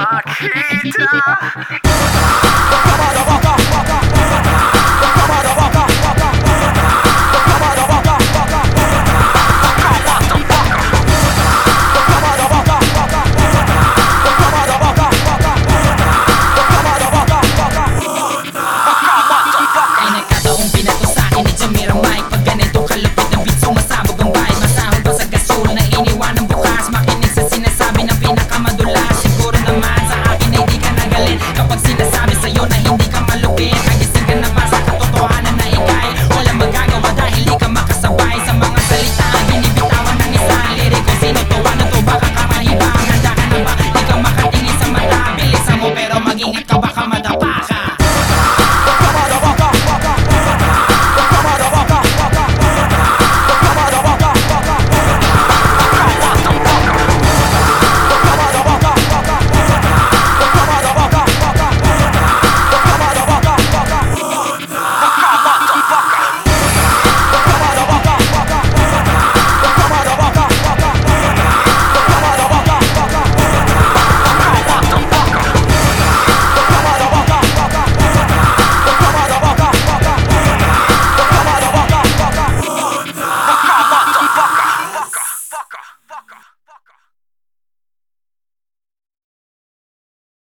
Makita. fucking acabar.